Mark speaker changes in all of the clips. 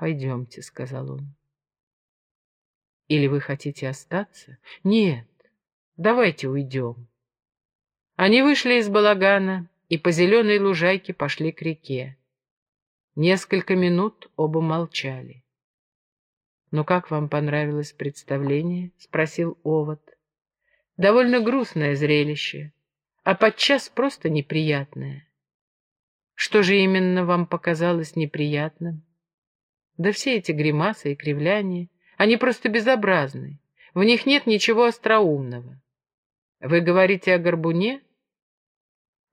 Speaker 1: «Пойдемте», — сказал он. «Или вы хотите остаться?» «Нет, давайте уйдем». Они вышли из балагана и по зеленой лужайке пошли к реке. Несколько минут оба молчали. «Ну как вам понравилось представление?» — спросил Овод. «Довольно грустное зрелище, а подчас просто неприятное. Что же именно вам показалось неприятным?» «Да все эти гримасы и кривляния, они просто безобразны, в них нет ничего остроумного. Вы говорите о горбуне?»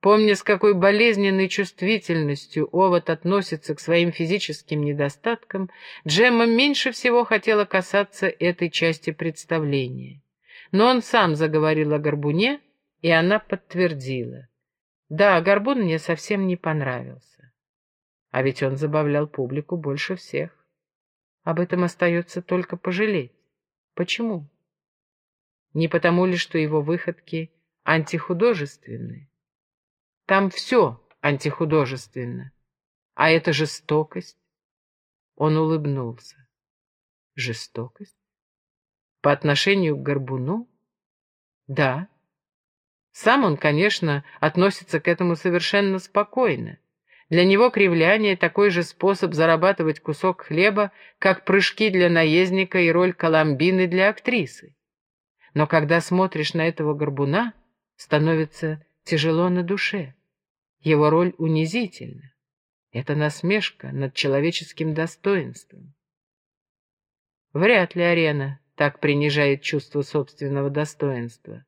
Speaker 1: Помня, с какой болезненной чувствительностью Овод относится к своим физическим недостаткам, Джемма меньше всего хотела касаться этой части представления. Но он сам заговорил о Горбуне, и она подтвердила. Да, Горбун мне совсем не понравился. А ведь он забавлял публику больше всех. Об этом остается только пожалеть. Почему? Не потому ли, что его выходки антихудожественные? Там все антихудожественно. А это жестокость. Он улыбнулся. Жестокость? По отношению к Горбуну? Да. Сам он, конечно, относится к этому совершенно спокойно. Для него кривляние — такой же способ зарабатывать кусок хлеба, как прыжки для наездника и роль Коломбины для актрисы. Но когда смотришь на этого горбуна, становится тяжело на душе. Его роль унизительна. Это насмешка над человеческим достоинством. Вряд ли арена так принижает чувство собственного достоинства.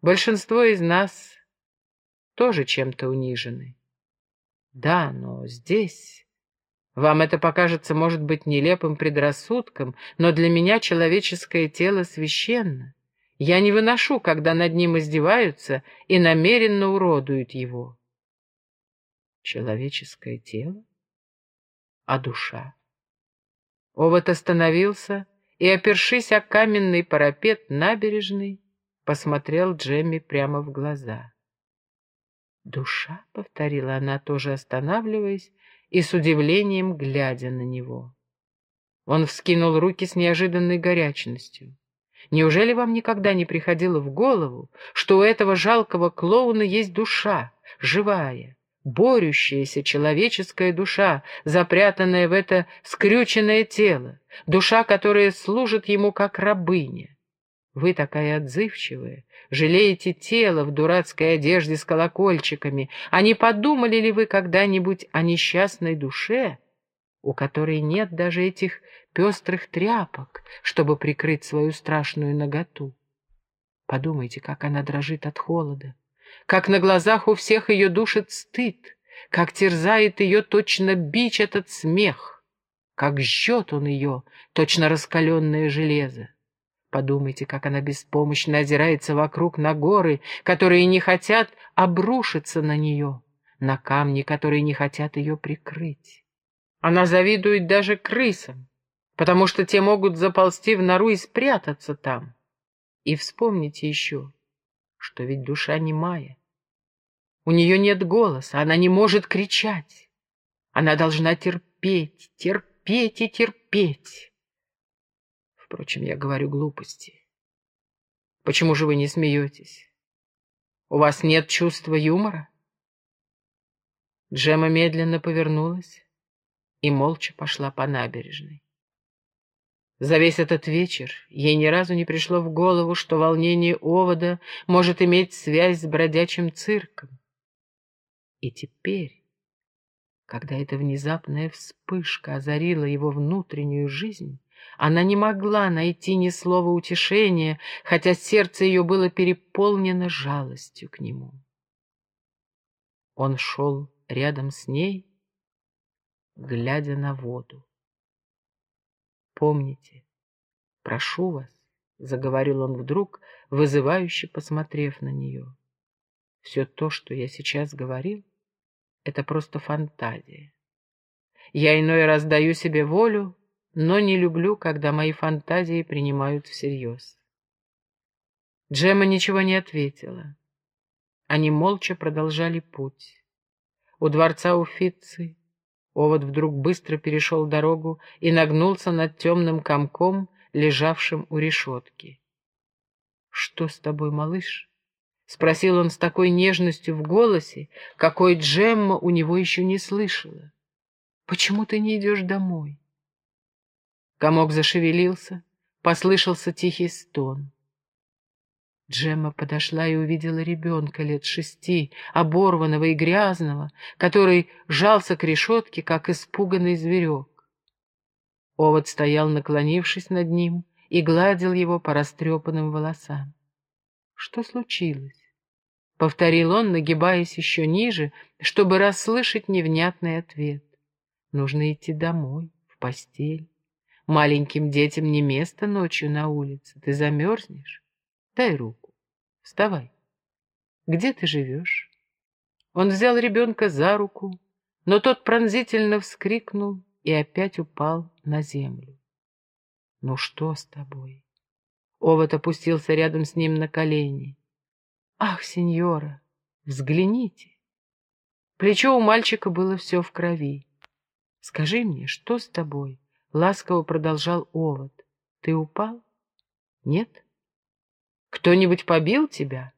Speaker 1: Большинство из нас тоже чем-то унижены. Да, но здесь... Вам это покажется, может быть, нелепым предрассудком, но для меня человеческое тело священно. Я не выношу, когда над ним издеваются и намеренно уродуют его. Человеческое тело? А душа? Овод остановился и, опершись о каменный парапет набережной, посмотрел Джемми прямо в глаза. «Душа?» — повторила она, тоже останавливаясь и с удивлением глядя на него. Он вскинул руки с неожиданной горячностью. «Неужели вам никогда не приходило в голову, что у этого жалкого клоуна есть душа, живая, борющаяся человеческая душа, запрятанная в это скрюченное тело, душа, которая служит ему как рабыня. Вы такая отзывчивая, жалеете тело в дурацкой одежде с колокольчиками, а не подумали ли вы когда-нибудь о несчастной душе, у которой нет даже этих пестрых тряпок, чтобы прикрыть свою страшную наготу? Подумайте, как она дрожит от холода, как на глазах у всех ее душит стыд, как терзает ее точно бич этот смех, как жжет он ее, точно раскаленное железо. Подумайте, как она беспомощно озирается вокруг на горы, которые не хотят обрушиться на нее, на камни, которые не хотят ее прикрыть. Она завидует даже крысам, потому что те могут заползти в нору и спрятаться там. И вспомните еще, что ведь душа немая. У нее нет голоса, она не может кричать. Она должна терпеть, терпеть и терпеть. Впрочем, я говорю глупости. Почему же вы не смеетесь? У вас нет чувства юмора? Джема медленно повернулась и молча пошла по набережной. За весь этот вечер ей ни разу не пришло в голову, что волнение овода может иметь связь с бродячим цирком. И теперь, когда эта внезапная вспышка озарила его внутреннюю жизнь, она не могла найти ни слова утешения, хотя сердце ее было переполнено жалостью к нему. Он шел рядом с ней, глядя на воду. Помните, прошу вас, — заговорил он вдруг, вызывающе посмотрев на нее. Все то, что я сейчас говорил, это просто фантазия. Я иной раз даю себе волю, но не люблю, когда мои фантазии принимают всерьез. Джема ничего не ответила. Они молча продолжали путь. У дворца Уфицы Овод вдруг быстро перешел дорогу и нагнулся над темным комком, лежавшим у решетки. «Что с тобой, малыш?» — спросил он с такой нежностью в голосе, какой Джемма у него еще не слышала. «Почему ты не идешь домой?» Комок зашевелился, послышался тихий стон. Джемма подошла и увидела ребенка лет шести, оборванного и грязного, который жался к решетке, как испуганный зверек. Овод стоял, наклонившись над ним, и гладил его по растрепанным волосам. «Что случилось?» — повторил он, нагибаясь еще ниже, чтобы расслышать невнятный ответ. «Нужно идти домой, в постель. Маленьким детям не место ночью на улице. Ты замерзнешь? Дай руку. Вставай. Где ты живешь?» Он взял ребенка за руку, но тот пронзительно вскрикнул и опять упал на землю. «Ну что с тобой?» Овод опустился рядом с ним на колени. «Ах, сеньора, взгляните!» Плечо у мальчика было все в крови. «Скажи мне, что с тобой?» — ласково продолжал Овод. «Ты упал? Нет? Кто-нибудь побил тебя?»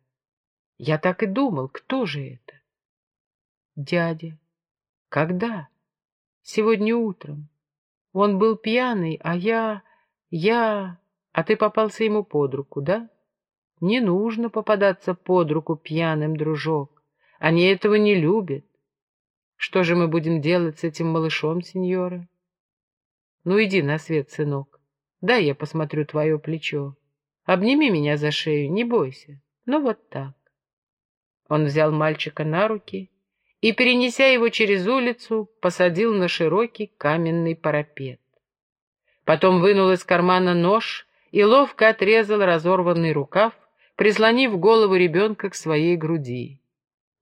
Speaker 1: «Я так и думал, кто же это?» «Дядя». «Когда?» «Сегодня утром. Он был пьяный, а я... я... А ты попался ему под руку, да? Не нужно попадаться под руку пьяным, дружок. Они этого не любят. Что же мы будем делать с этим малышом, сеньора? Ну, иди на свет, сынок. Дай я посмотрю твое плечо. Обними меня за шею, не бойся. Ну, вот так. Он взял мальчика на руки и, перенеся его через улицу, посадил на широкий каменный парапет. Потом вынул из кармана нож и ловко отрезал разорванный рукав, прислонив голову ребенка к своей груди.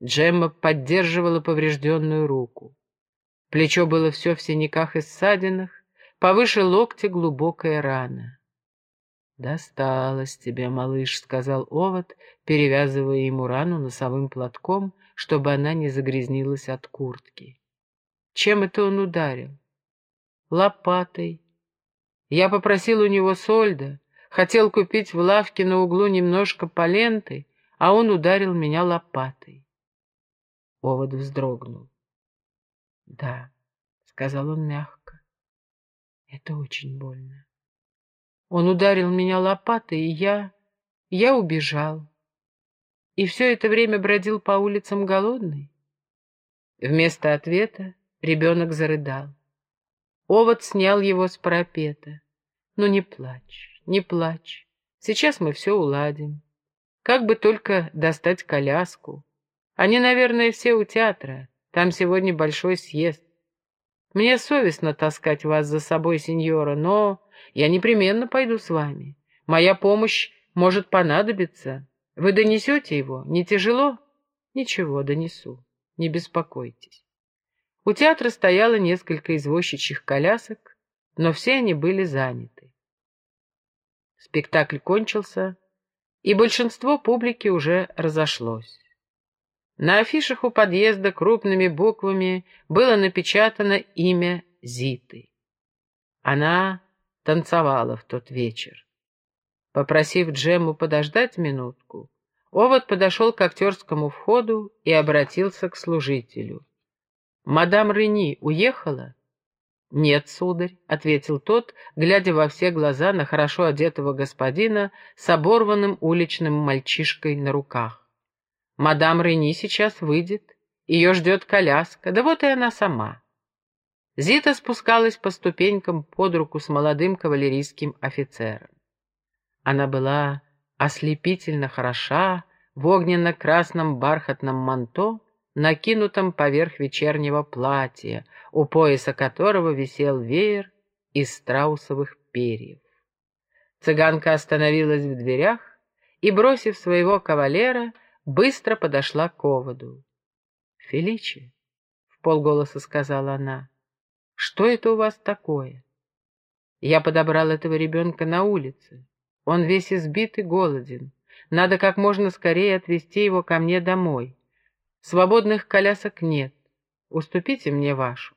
Speaker 1: Джемма поддерживала поврежденную руку. Плечо было все в синяках и ссадинах, повыше локтя глубокая рана. «Досталось тебе, малыш», — сказал Овод, перевязывая ему рану носовым платком, чтобы она не загрязнилась от куртки. «Чем это он ударил?» «Лопатой». Я попросил у него сольда, Хотел купить в лавке на углу немножко поленты, а он ударил меня лопатой. Овод вздрогнул. — Да, — сказал он мягко, — это очень больно. Он ударил меня лопатой, и я... я убежал. И все это время бродил по улицам голодный. Вместо ответа ребенок зарыдал. Овод снял его с парапета. «Ну не плачь, не плачь. Сейчас мы все уладим. Как бы только достать коляску. Они, наверное, все у театра. Там сегодня большой съезд. Мне совестно таскать вас за собой, сеньора, но я непременно пойду с вами. Моя помощь может понадобиться. Вы донесете его? Не тяжело? Ничего, донесу. Не беспокойтесь. У театра стояло несколько извозчичьих колясок, но все они были заняты. Спектакль кончился, и большинство публики уже разошлось. На афишах у подъезда крупными буквами было напечатано имя Зиты. Она танцевала в тот вечер. Попросив Джему подождать минутку, Овод подошел к актерскому входу и обратился к служителю. «Мадам Рени уехала?» «Нет, сударь», — ответил тот, глядя во все глаза на хорошо одетого господина с оборванным уличным мальчишкой на руках. «Мадам Рени сейчас выйдет. Ее ждет коляска, да вот и она сама». Зита спускалась по ступенькам под руку с молодым кавалерийским офицером. Она была ослепительно хороша в огненно-красном бархатном манто, накинутом поверх вечернего платья, у пояса которого висел веер из страусовых перьев. Цыганка остановилась в дверях и, бросив своего кавалера, быстро подошла к оводу. «Феличи», — в полголоса сказала она, — «что это у вас такое?» Я подобрал этого ребенка на улице. Он весь избит и голоден. Надо как можно скорее отвезти его ко мне домой. Свободных колясок нет. Уступите мне вашу.